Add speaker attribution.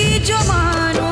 Speaker 1: की जो मानो